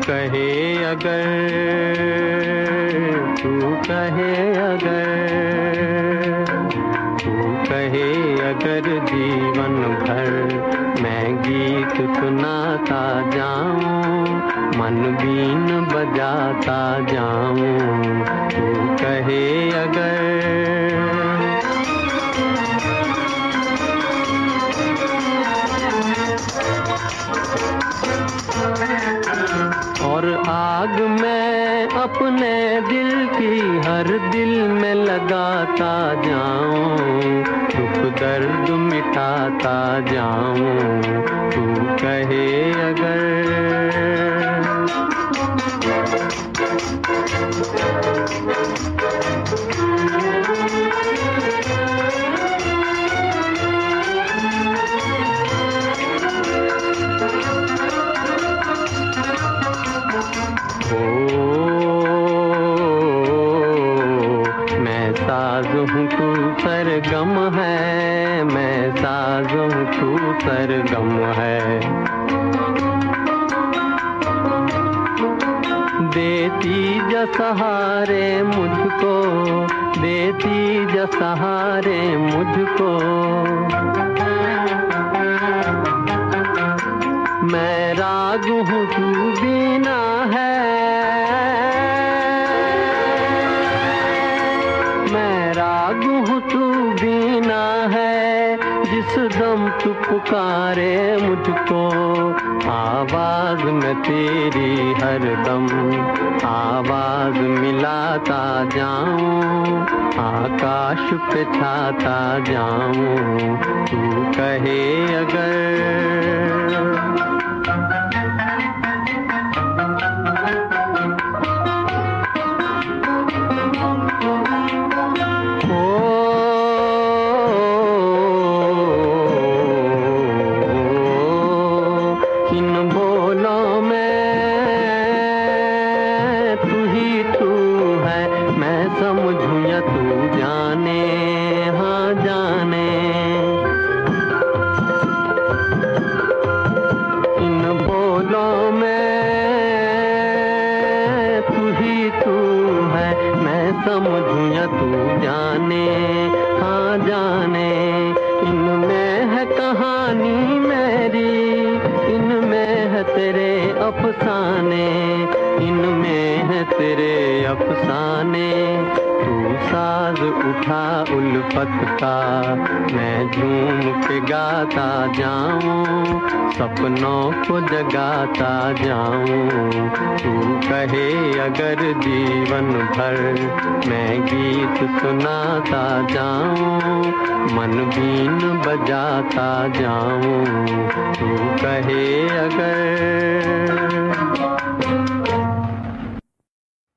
कहे अगर, तू कहे अगर, तू कहे अगर जीवन भर मैं गीत सुनाता जाऊँ, मन बीन बजाता जाऊँ, तू कहे अगर हर दिल में लगाता जाऊँ दुख दर्द मिटाता जाऊँ तू कहे अगर। साज है, मैं साज तू सरगम है। देती जसहारे मुझको, देती जसहारे मुझको। मैं राग हूँ तू बीना है। राग हूँ तू बीना है, जिस दम तू पुकारे मुझको। आवाज़ में तेरी हर दम, आवाज़ मिलाता जाऊँ, आकाश पे छाता जाऊँ। तू कहे अगर है तेरे अफसाने इनमें है तेरे अफसाने। साज उठा उल्फत का। मैं झूम के गाता जाऊँ, सपनों को जगाता जाऊँ। तू कहे अगर जीवन भर मैं गीत सुनाता जाऊँ, मन बीन बजाता जाऊँ। तू कहे अगर